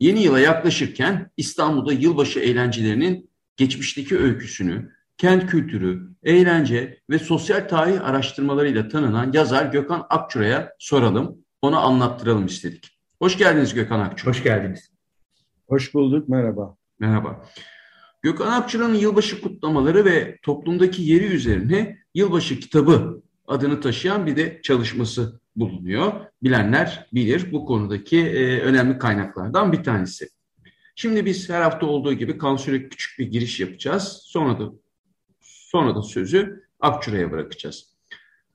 Yeni yıla yaklaşırken İstanbul'da yılbaşı eğlencelerinin geçmişteki öyküsünü, kent kültürü, eğlence ve sosyal tarih araştırmalarıyla tanınan yazar Gökhan Akçura'ya soralım, ona anlattıralım istedik. Hoş geldiniz Gökhan Akçura. Hoş geldiniz. Hoş bulduk, merhaba. Merhaba. Gökhan Akçura'nın yılbaşı kutlamaları ve toplumdaki yeri üzerine Yılbaşı Kitabı adını taşıyan bir de çalışması bulunuyor. Bilenler bilir bu konudaki e, önemli kaynaklardan bir tanesi. Şimdi biz her hafta olduğu gibi kansüre küçük bir giriş yapacağız. Sonra da sonra da sözü Akçura'ya bırakacağız.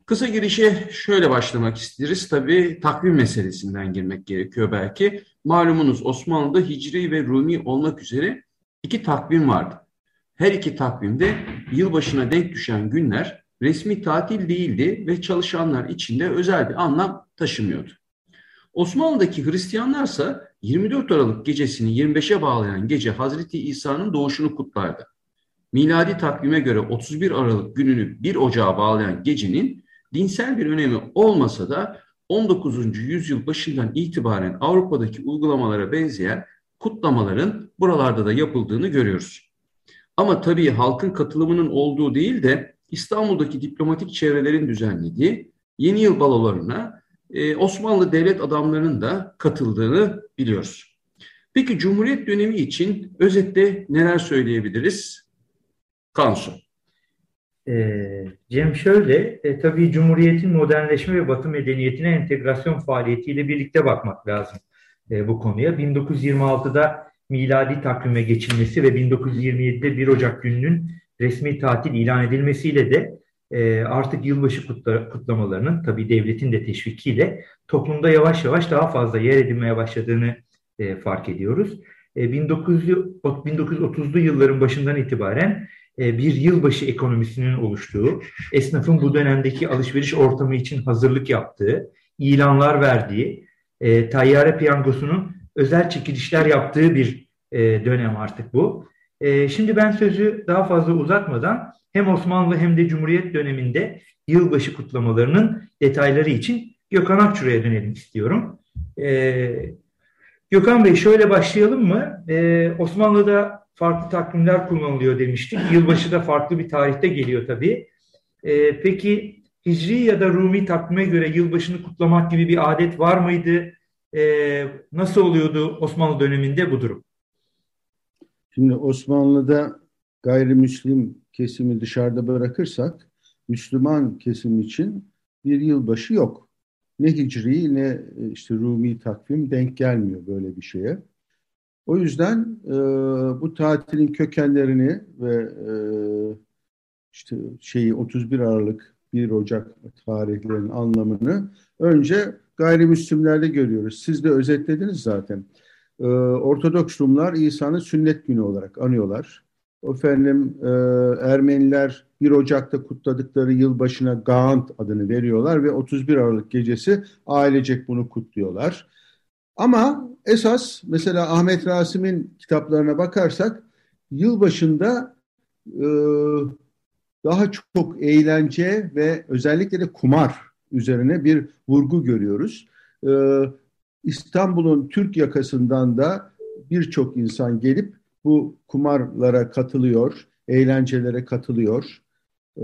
Kısa girişe şöyle başlamak isteriz. Tabii takvim meselesinden girmek gerekiyor belki. Malumunuz Osmanlı'da Hicri ve Rumi olmak üzere iki takvim vardı. Her iki takvimde yılbaşına denk düşen günler resmi tatil değildi ve çalışanlar içinde özel bir anlam taşımıyordu. Osmanlı'daki Hristiyanlarsa 24 Aralık gecesini 25'e bağlayan gece Hazreti İsa'nın doğuşunu kutlardı. Miladi takvime göre 31 Aralık gününü 1 Ocağa bağlayan gecenin dinsel bir önemi olmasa da 19. yüzyıl başından itibaren Avrupa'daki uygulamalara benzeyen kutlamaların buralarda da yapıldığını görüyoruz. Ama tabii halkın katılımının olduğu değil de İstanbul'daki diplomatik çevrelerin düzenlediği yeni yıl balolarına e, Osmanlı devlet adamlarının da katıldığını biliyoruz. Peki Cumhuriyet dönemi için özetle neler söyleyebiliriz? Kansu. E, Cem şöyle, e, tabii Cumhuriyet'in modernleşme ve Batı medeniyetine entegrasyon faaliyetiyle birlikte bakmak lazım e, bu konuya. 1926'da miladi takvime geçilmesi ve 1927'de 1 Ocak gününün resmi tatil ilan edilmesiyle de e, artık yılbaşı kutla, kutlamalarının tabii devletin de teşvikiyle toplumda yavaş yavaş daha fazla yer edinmeye başladığını e, fark ediyoruz. E, 1900, 1930'lu yılların başından itibaren e, bir yılbaşı ekonomisinin oluştuğu, esnafın bu dönemdeki alışveriş ortamı için hazırlık yaptığı, ilanlar verdiği, e, tayyare piyangosunun özel çekilişler yaptığı bir e, dönem artık bu. E, şimdi ben sözü daha fazla uzatmadan hem Osmanlı hem de Cumhuriyet döneminde yılbaşı kutlamalarının detayları için Gökhan Akçura'ya dönelim istiyorum. E, Gökhan Bey şöyle başlayalım mı? E, Osmanlı'da farklı takvimler kullanılıyor demiştik. Yılbaşı da farklı bir tarihte geliyor tabii. E, peki Hicri ya da Rumi takvime göre yılbaşını kutlamak gibi bir adet var mıydı? E, nasıl oluyordu Osmanlı döneminde bu durum? Şimdi Osmanlı'da gayrimüslim kesimi dışarıda bırakırsak Müslüman kesim için bir yılbaşı yok. Ne Hicri ne işte Rumi takvim denk gelmiyor böyle bir şeye. O yüzden e, bu tatilin kökenlerini ve e, işte şeyi 31 Aralık 1 Ocak tarihlerinin anlamını önce gayrimüslimlerde görüyoruz. Siz de özetlediniz zaten. Ee, Ortodoks Rumlar İsa'nın sünnet günü olarak anıyorlar. Efendim e, Ermeniler 1 Ocak'ta kutladıkları yılbaşına Gaant adını veriyorlar ve 31 Aralık gecesi ailecek bunu kutluyorlar. Ama esas mesela Ahmet Rasim'in kitaplarına bakarsak yılbaşında e, daha çok eğlence ve özellikle de kumar üzerine bir vurgu görüyoruz. E, İstanbul'un Türk yakasından da birçok insan gelip bu kumarlara katılıyor, eğlencelere katılıyor. Ee,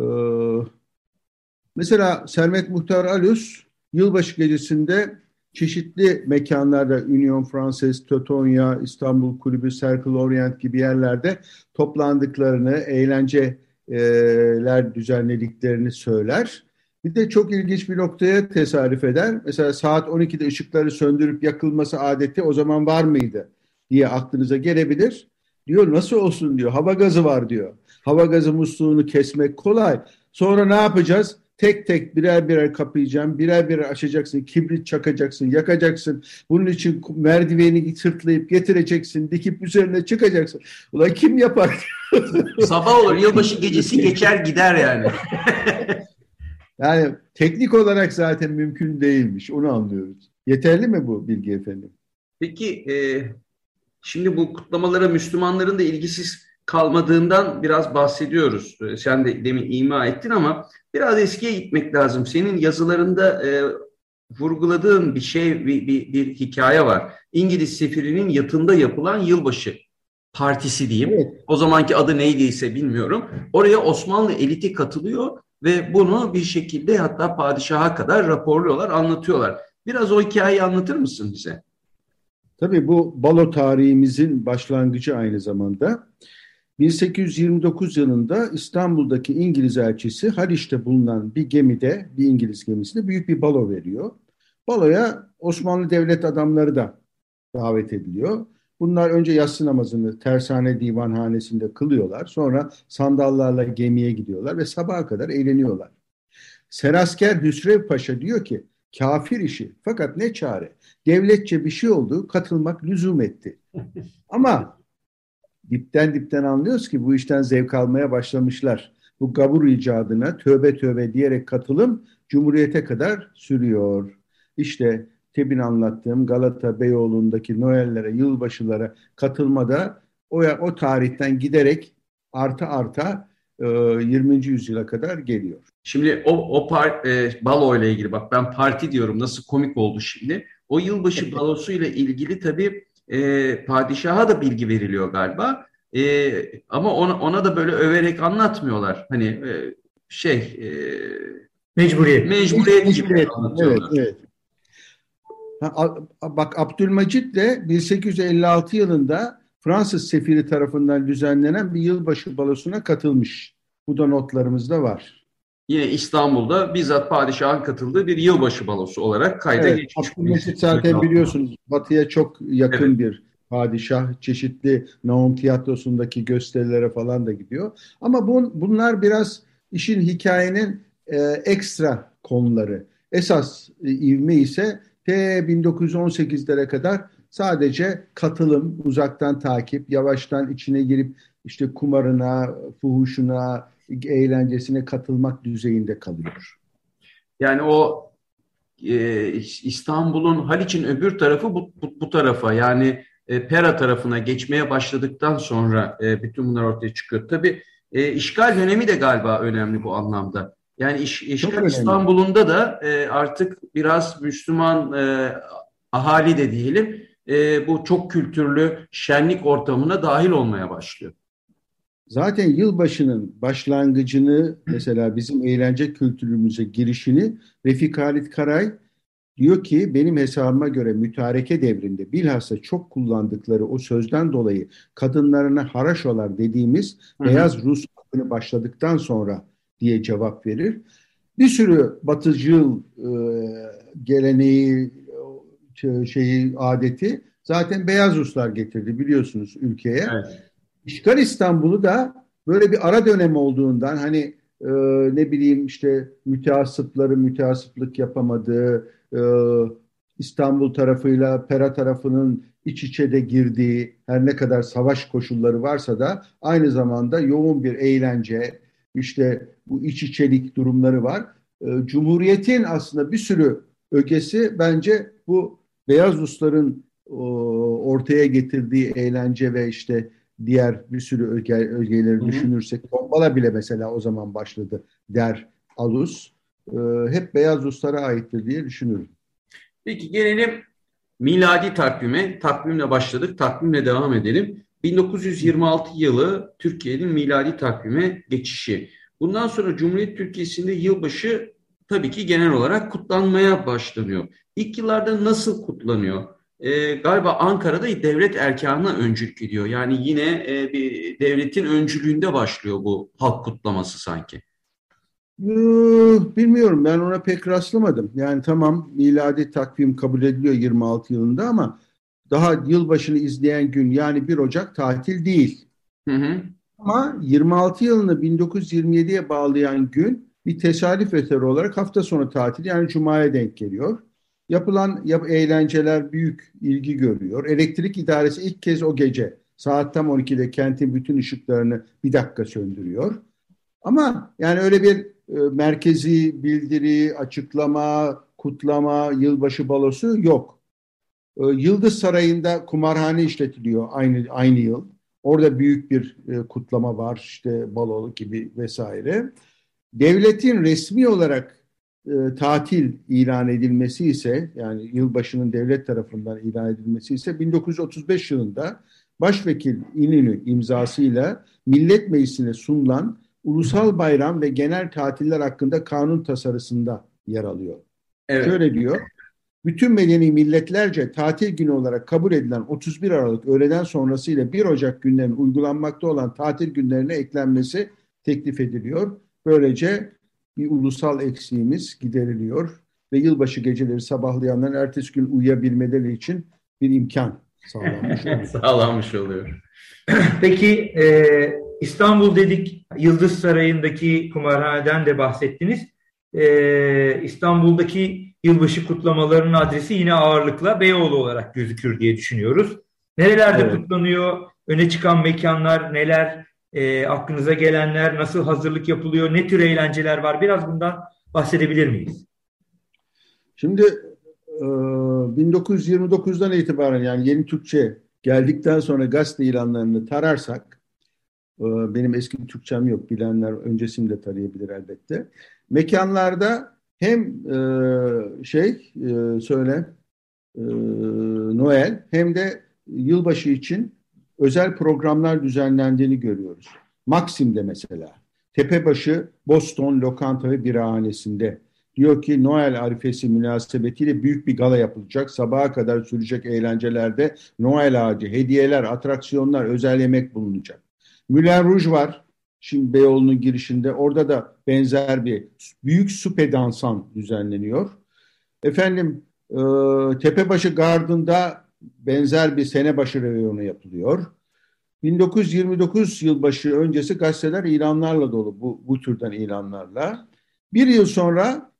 mesela Sermet Muhtar Alus Yılbaşı gecesinde çeşitli mekanlarda Union Francaise, Teutonia, İstanbul Kulübü, Circle Orient gibi yerlerde toplandıklarını, eğlenceler düzenlediklerini söyler. Bir de çok ilginç bir noktaya tesadüf eder. Mesela saat 12'de ışıkları söndürüp yakılması adeti o zaman var mıydı diye aklınıza gelebilir. Diyor nasıl olsun diyor. Hava gazı var diyor. Hava gazı musluğunu kesmek kolay. Sonra ne yapacağız? Tek tek birer birer kapayacağım, birer birer açacaksın, kibrit çakacaksın, yakacaksın. Bunun için merdiveni sırtlayıp getireceksin, dikip üzerine çıkacaksın. Ulan kim yapar? Sabah olur, yılbaşı gecesi geçer gider yani. yani teknik olarak zaten mümkün değilmiş, onu anlıyoruz. Yeterli mi bu bilgi efendim? Peki, e, şimdi bu kutlamalara Müslümanların da ilgisiz kalmadığından biraz bahsediyoruz. E, sen de demin ima ettin ama biraz eskiye gitmek lazım. Senin yazılarında e, vurguladığın bir şey, bir, bir, bir hikaye var. İngiliz sefirinin yatında yapılan yılbaşı partisi diyeyim. Evet. O zamanki adı neydiyse bilmiyorum. Oraya Osmanlı eliti katılıyor ve bunu bir şekilde hatta padişaha kadar raporluyorlar, anlatıyorlar. Biraz o hikayeyi anlatır mısın bize? Tabii bu balo tarihimizin başlangıcı aynı zamanda. 1829 yılında İstanbul'daki İngiliz elçisi Haliç'te bulunan bir gemide, bir İngiliz gemisinde büyük bir balo veriyor. Baloya Osmanlı devlet adamları da davet ediliyor. Bunlar önce yatsı namazını tersane divanhanesinde kılıyorlar. Sonra sandallarla gemiye gidiyorlar ve sabaha kadar eğleniyorlar. Serasker Hüsrev Paşa diyor ki kafir işi fakat ne çare. Devletçe bir şey oldu katılmak lüzum etti. Ama dipten dipten anlıyoruz ki bu işten zevk almaya başlamışlar. Bu gavur icadına tövbe tövbe diyerek katılım Cumhuriyete kadar sürüyor. İşte tebin anlattığım Galata Beyoğlu'ndaki Noel'lere, yılbaşılara katılmada o, o tarihten giderek arta arta e, 20. yüzyıla kadar geliyor. Şimdi o, o par, e, balo ile ilgili bak ben parti diyorum nasıl komik oldu şimdi. O yılbaşı balosu ile ilgili tabii e, padişaha da bilgi veriliyor galiba. E, ama ona, ona da böyle överek anlatmıyorlar. Hani e, şey e, mecburiyet. Mecburiyet gibi anlatıyorlar. Evet, evet. Ha, bak Abdülmecit de 1856 yılında Fransız sefiri tarafından düzenlenen bir yılbaşı balosuna katılmış. Bu da notlarımızda var yine İstanbul'da bizzat padişahın katıldığı bir yılbaşı balosu olarak kayda evet, geçmiş. Abdülmecit zaten biliyorsunuz batıya çok yakın evet. bir padişah. Çeşitli Naum tiyatrosundaki gösterilere falan da gidiyor. Ama bun, bunlar biraz işin hikayenin e, ekstra konuları. Esas e, ivme ise T 1918'lere kadar sadece katılım, uzaktan takip, yavaştan içine girip işte kumarına, fuhuşuna, eğlencesine katılmak düzeyinde kalıyor. Yani o e, İstanbul'un Haliç'in öbür tarafı bu, bu, bu tarafa yani e, Pera tarafına geçmeye başladıktan sonra e, bütün bunlar ortaya çıkıyor. Tabii e, işgal dönemi de galiba önemli bu anlamda. Yani iş, işgal İstanbul'unda da e, artık biraz Müslüman e, ahali de diyelim e, bu çok kültürlü şenlik ortamına dahil olmaya başlıyor. Zaten yılbaşının başlangıcını mesela bizim eğlence kültürümüze girişini Refik Halit Karay diyor ki benim hesabıma göre mütareke devrinde bilhassa çok kullandıkları o sözden dolayı kadınlarına haraşolar dediğimiz Hı-hı. beyaz Rus akını başladıktan sonra diye cevap verir. Bir sürü batıcıl e, geleneği şeyi adeti zaten beyaz Ruslar getirdi biliyorsunuz ülkeye. Evet. İşgal İstanbul'u da böyle bir ara dönem olduğundan hani e, ne bileyim işte müteasıpları müteasıplık yapamadığı, e, İstanbul tarafıyla Pera tarafının iç içe de girdiği her ne kadar savaş koşulları varsa da aynı zamanda yoğun bir eğlence, işte bu iç içelik durumları var. E, Cumhuriyet'in aslında bir sürü ögesi bence bu Beyaz Rusların ortaya getirdiği eğlence ve işte diğer bir sürü öge, ögeleri Hı-hı. düşünürsek Tombala bile mesela o zaman başladı der Alus. E, hep beyaz Ruslara aittir diye düşünüyorum. Peki gelelim miladi takvime. Takvimle başladık, takvimle devam edelim. 1926 yılı Türkiye'nin miladi takvime geçişi. Bundan sonra Cumhuriyet Türkiye'sinde yılbaşı tabii ki genel olarak kutlanmaya başlanıyor. İlk yıllarda nasıl kutlanıyor? E, galiba Ankara'da devlet erkanına öncülük ediyor. Yani yine e, bir devletin öncülüğünde başlıyor bu halk kutlaması sanki. Ee, bilmiyorum ben ona pek rastlamadım. Yani tamam miladi takvim kabul ediliyor 26 yılında ama daha yılbaşını izleyen gün yani 1 Ocak tatil değil. Hı hı. Ama 26 yılını 1927'ye bağlayan gün bir tesadüf eseri olarak hafta sonu tatil yani Cuma'ya denk geliyor. Yapılan yap eğlenceler büyük ilgi görüyor. Elektrik idaresi ilk kez o gece saat tam 12'de kentin bütün ışıklarını bir dakika söndürüyor. Ama yani öyle bir e, merkezi bildiri, açıklama, kutlama, yılbaşı balosu yok. E, Yıldız Sarayı'nda kumarhane işletiliyor aynı aynı yıl. Orada büyük bir e, kutlama var işte balolu gibi vesaire. Devletin resmi olarak e, tatil ilan edilmesi ise yani yılbaşının devlet tarafından ilan edilmesi ise 1935 yılında Başvekil İnönü imzasıyla Millet Meclisi'ne sunulan ulusal bayram ve genel tatiller hakkında kanun tasarısında yer alıyor. Evet. Şöyle diyor, bütün medeni milletlerce tatil günü olarak kabul edilen 31 Aralık öğleden sonrası ile 1 Ocak günlerinin uygulanmakta olan tatil günlerine eklenmesi teklif ediliyor. Böylece bir ulusal eksiğimiz gideriliyor ve yılbaşı geceleri sabahlayanların ertesi gün uyuyabilmeleri için bir imkan sağlanmış oluyor. sağlanmış oluyor. Peki e, İstanbul dedik, Yıldız Sarayı'ndaki kumarhaneden de bahsettiniz. E, İstanbul'daki yılbaşı kutlamalarının adresi yine ağırlıkla Beyoğlu olarak gözükür diye düşünüyoruz. Nerelerde evet. kutlanıyor? Öne çıkan mekanlar neler? E, aklınıza gelenler, nasıl hazırlık yapılıyor? Ne tür eğlenceler var? Biraz bundan bahsedebilir miyiz? Şimdi e, 1929'dan itibaren yani yeni Türkçe geldikten sonra gazete ilanlarını tararsak benim eski Türkçem yok. Bilenler öncesini de tarayabilir elbette. Mekanlarda hem e, şey e, söyle e, Noel hem de yılbaşı için özel programlar düzenlendiğini görüyoruz. Maksim'de mesela. Tepebaşı Boston Lokanta ve Birahanesi'nde. Diyor ki Noel arifesi münasebetiyle büyük bir gala yapılacak. Sabaha kadar sürecek eğlencelerde Noel ağacı, hediyeler, atraksiyonlar, özel yemek bulunacak. Müller Rouge var. Şimdi Beyoğlu'nun girişinde. Orada da benzer bir büyük supe dansan düzenleniyor. Efendim e, Tepebaşı Garden'da benzer bir senebaşı reyonu yapılıyor. 1929 yılbaşı öncesi gazeteler ilanlarla dolu bu, bu türden ilanlarla. Bir yıl sonra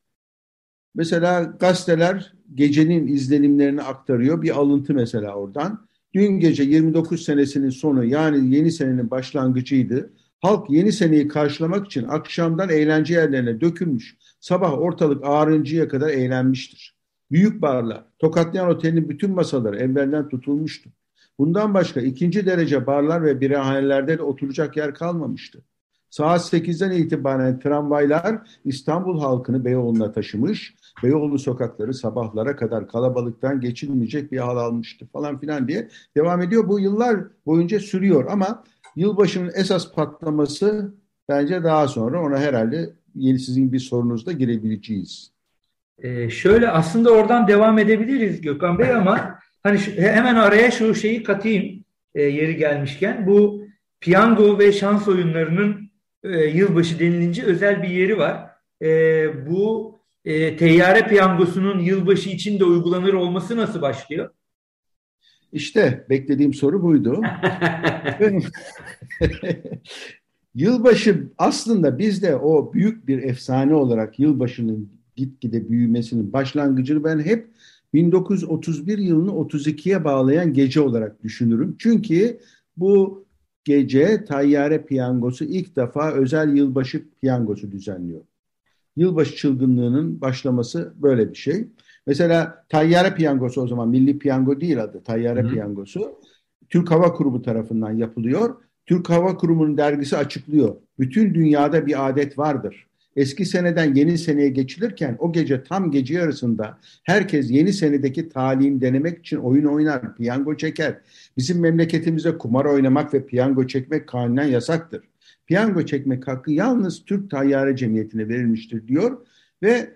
mesela gazeteler gecenin izlenimlerini aktarıyor. Bir alıntı mesela oradan. Dün gece 29 senesinin sonu yani yeni senenin başlangıcıydı. Halk yeni seneyi karşılamak için akşamdan eğlence yerlerine dökülmüş. Sabah ortalık ağrıncıya kadar eğlenmiştir. Büyük barlar, Tokatlayan Oteli'nin bütün masaları evvelden tutulmuştu. Bundan başka ikinci derece barlar ve birahanelerde de oturacak yer kalmamıştı. Saat 8'den itibaren tramvaylar İstanbul halkını Beyoğlu'na taşımış, Beyoğlu sokakları sabahlara kadar kalabalıktan geçilmeyecek bir hal almıştı falan filan diye devam ediyor. Bu yıllar boyunca sürüyor ama yılbaşının esas patlaması bence daha sonra ona herhalde yeni sizin bir sorunuzda girebileceğiz. Ee, şöyle aslında oradan devam edebiliriz Gökhan Bey ama hani şu, hemen araya şu şeyi katayım e, yeri gelmişken bu piyango ve şans oyunlarının e, yılbaşı denilince özel bir yeri var. E, bu e, teyyare piyangosunun yılbaşı için de uygulanır olması nasıl başlıyor? İşte beklediğim soru buydu. Yılbaşı aslında bizde o büyük bir efsane olarak yılbaşının gitgide büyümesinin başlangıcını ben hep 1931 yılını 32'ye bağlayan gece olarak düşünürüm. Çünkü bu gece Tayyare Piyangosu ilk defa özel yılbaşı piyangosu düzenliyor. Yılbaşı çılgınlığının başlaması böyle bir şey. Mesela Tayyare Piyangosu o zaman Milli Piyango değil adı Tayyare Hı. Piyangosu. Türk Hava Kurumu tarafından yapılıyor. Türk Hava Kurumu'nun dergisi açıklıyor. Bütün dünyada bir adet vardır. Eski seneden yeni seneye geçilirken o gece tam gece yarısında herkes yeni senedeki talihini denemek için oyun oynar, piyango çeker. Bizim memleketimize kumar oynamak ve piyango çekmek kanunen yasaktır. Piyango çekmek hakkı yalnız Türk Tayyare Cemiyeti'ne verilmiştir diyor ve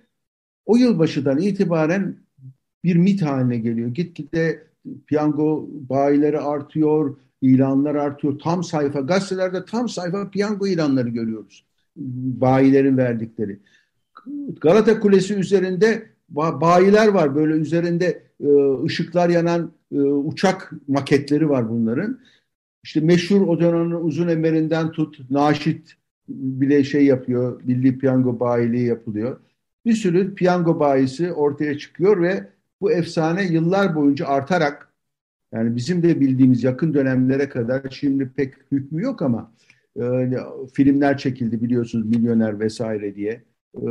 o yılbaşıdan itibaren bir mit haline geliyor. Gitgide piyango bayileri artıyor, ilanlar artıyor. Tam sayfa, gazetelerde tam sayfa piyango ilanları görüyoruz. Bayilerin verdikleri. Galata Kulesi üzerinde bayiler var. Böyle üzerinde e, ışıklar yanan e, uçak maketleri var bunların. İşte meşhur o dönemin uzun emerinden tut, Naşit bile şey yapıyor, milli piyango bayiliği yapılıyor. Bir sürü piyango bayisi ortaya çıkıyor ve bu efsane yıllar boyunca artarak yani bizim de bildiğimiz yakın dönemlere kadar şimdi pek hükmü yok ama e, filmler çekildi biliyorsunuz milyoner vesaire diye e,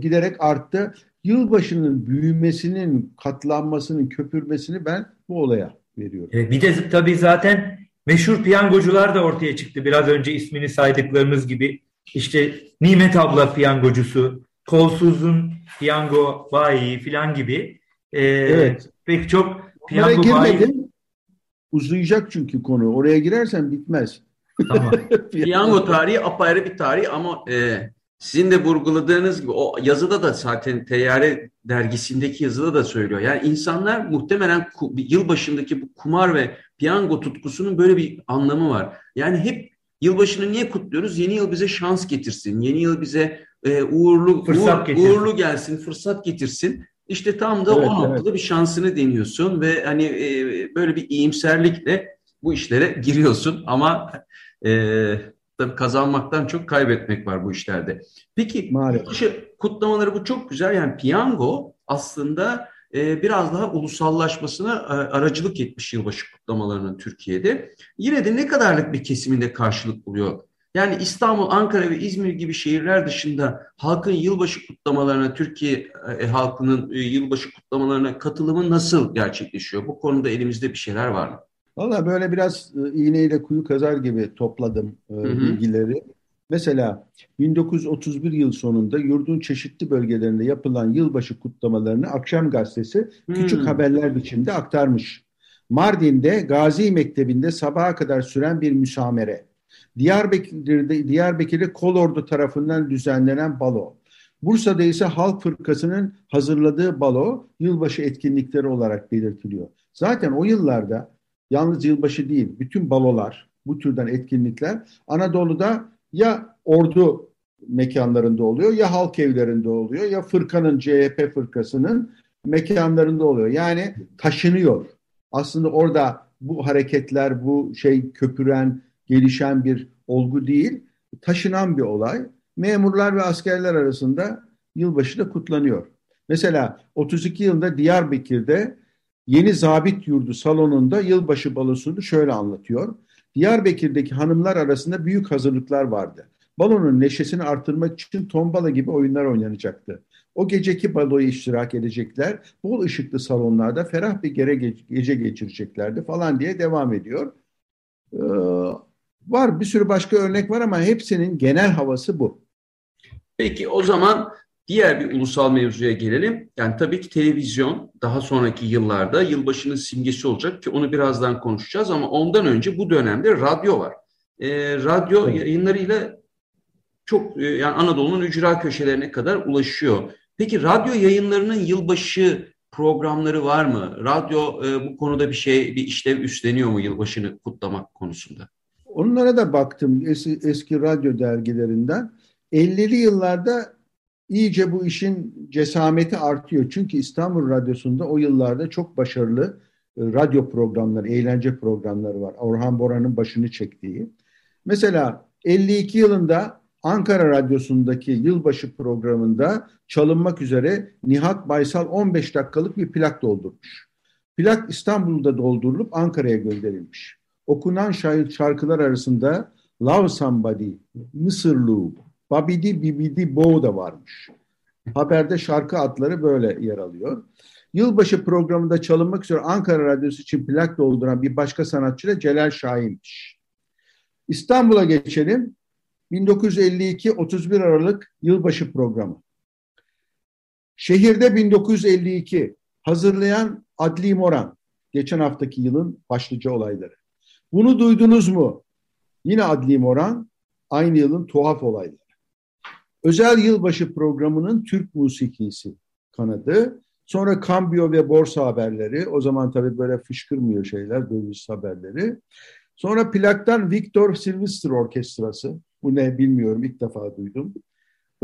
giderek arttı. Yılbaşının büyümesinin, katlanmasının, köpürmesini ben bu olaya veriyorum. E, bir de tabii zaten meşhur piyangocular da ortaya çıktı. Biraz önce ismini saydıklarımız gibi. İşte Nimet abla piyangocusu, Kolsuz'un piyango bayi filan gibi. Ee, evet. Pek çok piyango Oraya girmedim. Bayi... Uzayacak çünkü konu. Oraya girersen bitmez. Tamam. piyango tarihi apayrı bir tarih ama e, sizin de vurguladığınız gibi o yazıda da zaten Teyyare dergisindeki yazıda da söylüyor. Yani insanlar muhtemelen yılbaşındaki bu kumar ve piyango tutkusunun böyle bir anlamı var. Yani hep yılbaşını niye kutluyoruz? Yeni yıl bize şans getirsin. Yeni yıl bize e, uğurlu fırsat uğur, uğurlu gelsin, fırsat getirsin. İşte tam da evet, o noktada evet. bir şansını deniyorsun ve hani e, böyle bir iyimserlikle bu işlere giriyorsun ama e, tabii kazanmaktan çok kaybetmek var bu işlerde. Peki yılbaşı kutlamaları bu çok güzel. Yani piyango aslında e, biraz daha ulusallaşmasına e, aracılık etmiş yılbaşı kutlamalarının Türkiye'de. Yine de ne kadarlık bir kesiminde karşılık buluyor? Yani İstanbul, Ankara ve İzmir gibi şehirler dışında halkın yılbaşı kutlamalarına, Türkiye e, halkının e, yılbaşı kutlamalarına katılımı nasıl gerçekleşiyor? Bu konuda elimizde bir şeyler var mı? Valla böyle biraz e, iğneyle kuyu kazar gibi topladım e, bilgileri. Mesela 1931 yıl sonunda yurdun çeşitli bölgelerinde yapılan yılbaşı kutlamalarını Akşam Gazetesi hmm. küçük haberler biçiminde aktarmış. Mardin'de Gazi Mektebi'nde sabaha kadar süren bir müsamere. Diyarbakır'da, Diyarbakır'da Kolordu tarafından düzenlenen balo. Bursa'da ise Halk Fırkası'nın hazırladığı balo yılbaşı etkinlikleri olarak belirtiliyor. Zaten o yıllarda yalnız yılbaşı değil, bütün balolar, bu türden etkinlikler Anadolu'da ya ordu mekanlarında oluyor ya halk evlerinde oluyor ya fırkanın CHP fırkasının mekanlarında oluyor. Yani taşınıyor. Aslında orada bu hareketler, bu şey köpüren, gelişen bir olgu değil, taşınan bir olay. Memurlar ve askerler arasında yılbaşı da kutlanıyor. Mesela 32 yılında Diyarbakır'da Yeni Zabit Yurdu salonunda yılbaşı balosunu şöyle anlatıyor. Diyarbakır'daki hanımlar arasında büyük hazırlıklar vardı. Balonun neşesini artırmak için tombala gibi oyunlar oynanacaktı. O geceki baloya iştirak edecekler. Bol ışıklı salonlarda ferah bir gece geçireceklerdi falan diye devam ediyor. Ee, var bir sürü başka örnek var ama hepsinin genel havası bu. Peki o zaman Diğer bir ulusal mevzuya gelelim. Yani tabii ki televizyon daha sonraki yıllarda yılbaşının simgesi olacak ki onu birazdan konuşacağız ama ondan önce bu dönemde radyo var. E, radyo evet. yayınlarıyla çok e, yani Anadolu'nun ücra köşelerine kadar ulaşıyor. Peki radyo yayınlarının yılbaşı programları var mı? Radyo e, bu konuda bir şey, bir işlev üstleniyor mu yılbaşını kutlamak konusunda? Onlara da baktım eski, eski radyo dergilerinden. 50'li yıllarda iyice bu işin cesameti artıyor. Çünkü İstanbul Radyosu'nda o yıllarda çok başarılı e, radyo programları, eğlence programları var. Orhan Boran'ın başını çektiği. Mesela 52 yılında Ankara Radyosu'ndaki yılbaşı programında çalınmak üzere Nihat Baysal 15 dakikalık bir plak doldurmuş. Plak İstanbul'da doldurulup Ankara'ya gönderilmiş. Okunan şarkılar arasında Love Somebody, Mısırlı, Babidi Bibidi Bo da varmış. Haberde şarkı adları böyle yer alıyor. Yılbaşı programında çalınmak üzere Ankara Radyosu için plak dolduran bir başka sanatçı da Celal Şahin'miş. İstanbul'a geçelim. 1952 31 Aralık yılbaşı programı. Şehirde 1952 hazırlayan Adli Moran. Geçen haftaki yılın başlıca olayları. Bunu duydunuz mu? Yine Adli Moran aynı yılın tuhaf olayları. Özel yılbaşı programının Türk musikisi kanadı. Sonra kambiyo ve borsa haberleri. O zaman tabii böyle fışkırmıyor şeyler, döviz haberleri. Sonra plaktan Victor Sylvester Orkestrası. Bu ne bilmiyorum ilk defa duydum.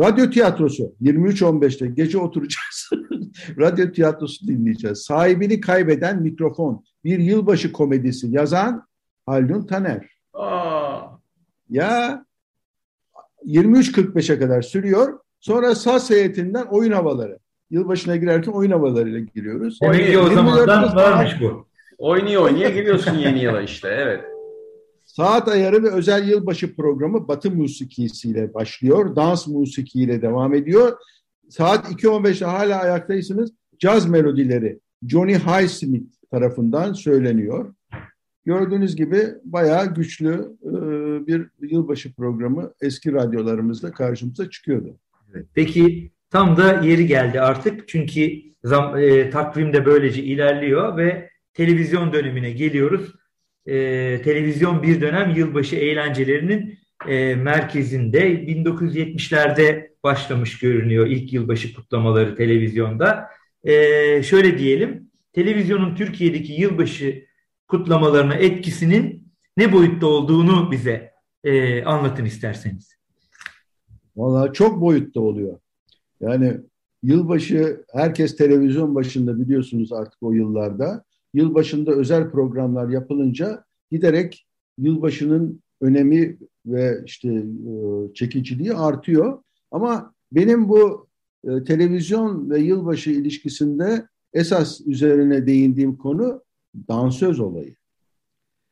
Radyo tiyatrosu 23.15'te gece oturacağız. Radyo tiyatrosu dinleyeceğiz. Sahibini kaybeden mikrofon. Bir yılbaşı komedisi yazan Haldun Taner. Aa. Ya 23.45'e kadar sürüyor. Sonra saz heyetinden oyun havaları. Yılbaşına girerken oyun havalarıyla giriyoruz. Demek ki o zamandan varmış bu. Oynuyor oynaya giriyorsun yeni yıla işte evet. Saat ayarı ve özel yılbaşı programı Batı musikisiyle başlıyor. Dans musikiyle devam ediyor. Saat 2.15'te hala ayaktayısınız. Caz melodileri Johnny Highsmith tarafından söyleniyor. Gördüğünüz gibi bayağı güçlü e, bir yılbaşı programı eski radyolarımızda karşımıza çıkıyordu. Peki tam da yeri geldi artık çünkü zam, e, takvim de böylece ilerliyor ve televizyon dönemine geliyoruz e, televizyon bir dönem yılbaşı eğlencelerinin e, merkezinde 1970'lerde başlamış görünüyor ilk yılbaşı kutlamaları televizyonda. E, şöyle diyelim, televizyonun Türkiye'deki yılbaşı kutlamalarına etkisinin ne boyutta olduğunu bize e, anlatın isterseniz. Valla çok boyutta oluyor. Yani yılbaşı herkes televizyon başında biliyorsunuz artık o yıllarda yılbaşında özel programlar yapılınca giderek yılbaşının önemi ve işte e, çekiciliği artıyor. Ama benim bu e, televizyon ve yılbaşı ilişkisinde esas üzerine değindiğim konu dansöz olayı.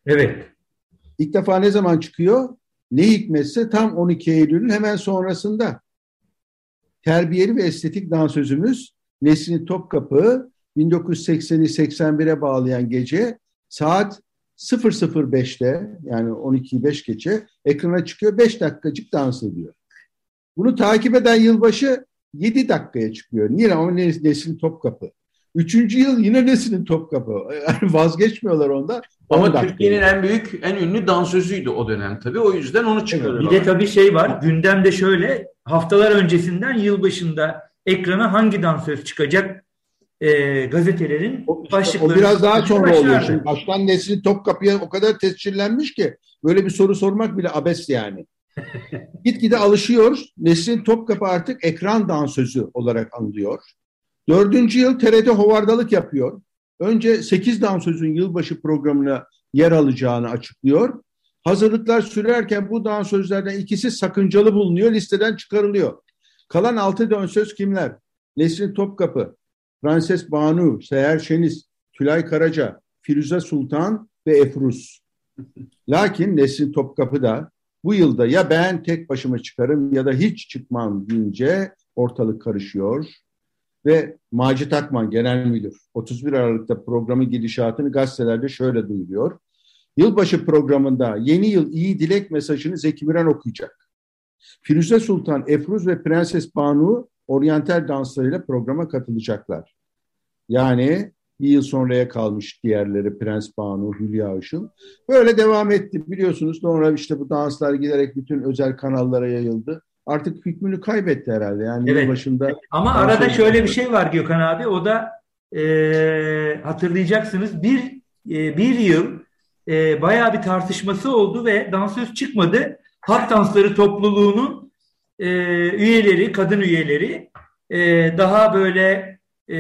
Evet. İlk defa ne zaman çıkıyor? Ne hikmetse tam 12 Eylül'ün hemen sonrasında. Terbiyeli ve estetik dansözümüz Nesrin Topkapı 1980'i 81'e bağlayan gece saat 005'te yani 12'yi 5 geçe ekrana çıkıyor 5 dakikacık dans ediyor. Bunu takip eden yılbaşı 7 dakikaya çıkıyor. Yine ama Nesin Topkapı. Üçüncü yıl yine Nesin'in Topkapı. Yani vazgeçmiyorlar onda. Ama Türkiye'nin en büyük, en ünlü dansözüydü o dönem tabii. O yüzden onu çıkarıyorlar. Bir de tabii şey var. Gündemde şöyle haftalar öncesinden yılbaşında ekrana hangi dansöz çıkacak e, gazetelerin o, başlıkları. O biraz daha sonra oluyor. Şimdi Başkan Nesli Topkapı'ya o kadar tescillenmiş ki böyle bir soru sormak bile abes yani. Gitgide alışıyor. Nesrin Topkapı artık ekran dansözü olarak anılıyor. Dördüncü yıl TRT hovardalık yapıyor. Önce sekiz dansözün yılbaşı programına yer alacağını açıklıyor. Hazırlıklar sürerken bu dansözlerden ikisi sakıncalı bulunuyor, listeden çıkarılıyor. Kalan altı dansöz kimler? Nesrin Topkapı, Prenses Banu, Seher Şeniz, Tülay Karaca, Firuze Sultan ve Efruz. Lakin Nesrin Topkapı da bu yılda ya ben tek başıma çıkarım ya da hiç çıkmam deyince ortalık karışıyor. Ve Macit Akman genel müdür 31 Aralık'ta programın gidişatını gazetelerde şöyle duyuruyor. Yılbaşı programında yeni yıl iyi dilek mesajını Zeki Müren okuyacak. Firuze Sultan, Efruz ve Prenses Banu oryantal danslarıyla programa katılacaklar. Yani bir yıl sonraya kalmış diğerleri Prens Banu, Hülya Işıl. Böyle devam etti biliyorsunuz. Sonra işte bu danslar giderek bütün özel kanallara yayıldı. Artık hükmünü kaybetti herhalde. Yani evet. başında. Ama arada şöyle bir şey var Gökhan abi. O da e, hatırlayacaksınız bir e, bir yıl e, bayağı bir tartışması oldu ve dansöz çıkmadı. Halk dansları topluluğunun e, üyeleri, kadın üyeleri e, daha böyle e,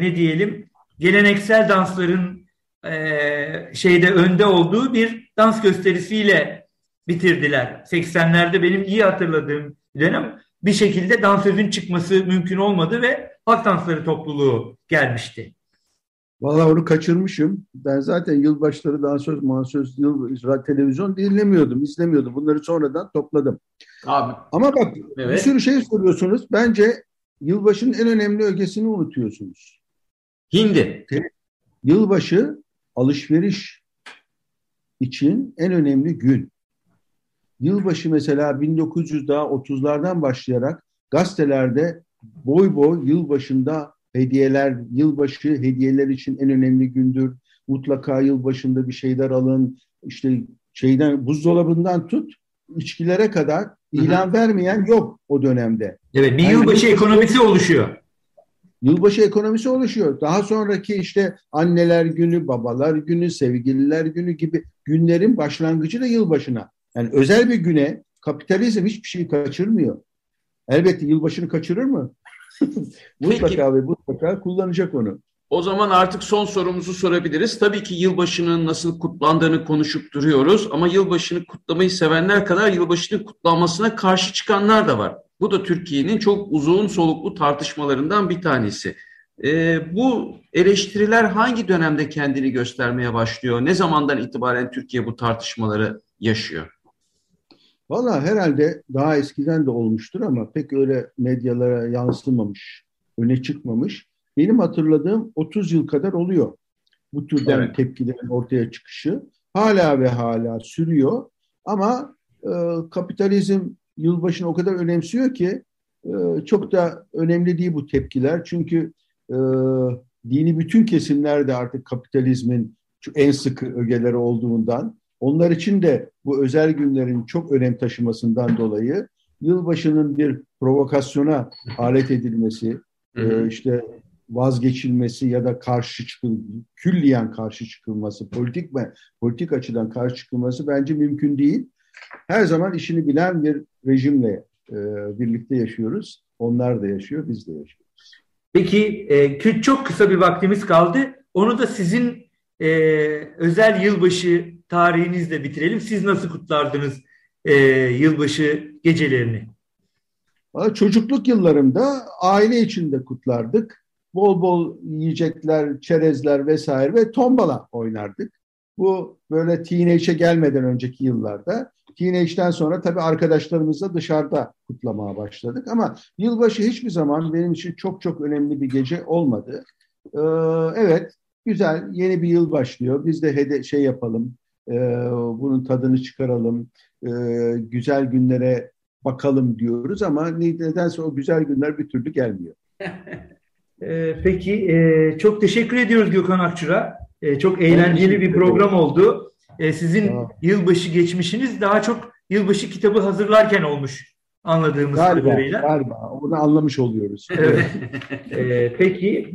ne diyelim geleneksel dansların e, şeyde önde olduğu bir dans gösterisiyle bitirdiler. 80'lerde benim iyi hatırladığım dönem bir şekilde dansözün çıkması mümkün olmadı ve halk dansları topluluğu gelmişti. Vallahi onu kaçırmışım. Ben zaten yılbaşları dansöz, mansöz, yıl, televizyon dinlemiyordum, izlemiyordum. Bunları sonradan topladım. Abi. Ama bak evet. bir sürü şey soruyorsunuz. Bence yılbaşının en önemli ögesini unutuyorsunuz. Hindi. Yılbaşı alışveriş için en önemli gün. Yılbaşı mesela 1930'lardan başlayarak gazetelerde boy boy yılbaşında hediyeler, yılbaşı hediyeler için en önemli gündür. Mutlaka yılbaşında bir şeyler alın. İşte şeyden buzdolabından tut içkilere kadar İlan vermeyen yok o dönemde. Evet, bir yılbaşı ekonomisi oluşuyor. Yılbaşı ekonomisi oluşuyor. Daha sonraki işte anneler günü, babalar günü, sevgililer günü gibi günlerin başlangıcı da yılbaşına. Yani özel bir güne kapitalizm hiçbir şeyi kaçırmıyor. Elbette yılbaşını kaçırır mı? mutlaka ve mutlaka kullanacak onu. O zaman artık son sorumuzu sorabiliriz. Tabii ki yılbaşının nasıl kutlandığını konuşup duruyoruz ama yılbaşını kutlamayı sevenler kadar yılbaşının kutlanmasına karşı çıkanlar da var. Bu da Türkiye'nin çok uzun soluklu tartışmalarından bir tanesi. E, bu eleştiriler hangi dönemde kendini göstermeye başlıyor? Ne zamandan itibaren Türkiye bu tartışmaları yaşıyor? Valla herhalde daha eskiden de olmuştur ama pek öyle medyalara yansımamış, öne çıkmamış. Benim hatırladığım 30 yıl kadar oluyor bu türden evet. tepkilerin ortaya çıkışı. Hala ve hala sürüyor ama e, kapitalizm yılbaşını o kadar önemsiyor ki e, çok da önemli değil bu tepkiler. Çünkü e, dini bütün kesimlerde artık kapitalizmin en sıkı ögeleri olduğundan onlar için de bu özel günlerin çok önem taşımasından dolayı yılbaşının bir provokasyona alet edilmesi, e, işte vazgeçilmesi ya da karşı çıkıl, külliyen karşı çıkılması, politik mi, politik açıdan karşı çıkılması bence mümkün değil. Her zaman işini bilen bir rejimle e, birlikte yaşıyoruz. Onlar da yaşıyor, biz de yaşıyoruz. Peki e, çok kısa bir vaktimiz kaldı. Onu da sizin e, özel yılbaşı tarihinizle bitirelim. Siz nasıl kutlardınız e, yılbaşı gecelerini? Çocukluk yıllarımda aile içinde kutlardık. Bol bol yiyecekler, çerezler vesaire ve tombala oynardık. Bu böyle teenage'e gelmeden önceki yıllarda. Teenage'den sonra tabii arkadaşlarımızla dışarıda kutlamaya başladık. Ama yılbaşı hiçbir zaman benim için çok çok önemli bir gece olmadı. Ee, evet, güzel, yeni bir yıl başlıyor. Biz de hede şey yapalım, e, bunun tadını çıkaralım, e, güzel günlere bakalım diyoruz ama nedense o güzel günler bir türlü gelmiyor. e, peki, e, çok teşekkür ediyoruz Gökhan Akçur'a. E, çok eğlenceli bir program oldu. E, sizin Aa. yılbaşı geçmişiniz daha çok yılbaşı kitabı hazırlarken olmuş anladığımız galiba, kadarıyla. Galiba, onu anlamış oluyoruz. Evet. peki,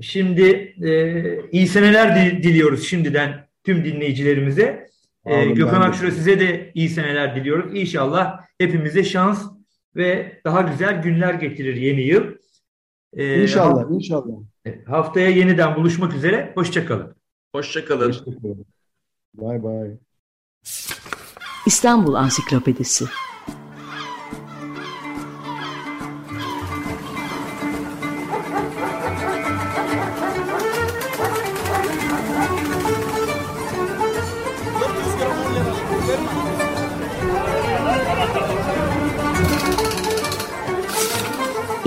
şimdi e, iyi seneler diliyoruz şimdiden tüm dinleyicilerimize. Ee, Gökhan Akşura size de iyi seneler diliyoruz. İnşallah hepimize şans ve daha güzel günler getirir yeni yıl. Ee, inşallah, inşallah. Haftaya yeniden buluşmak üzere. Hoşçakalın. Hoşçakalın. Hoşçakalın. Bye bye. İstanbul Ansiklopedisi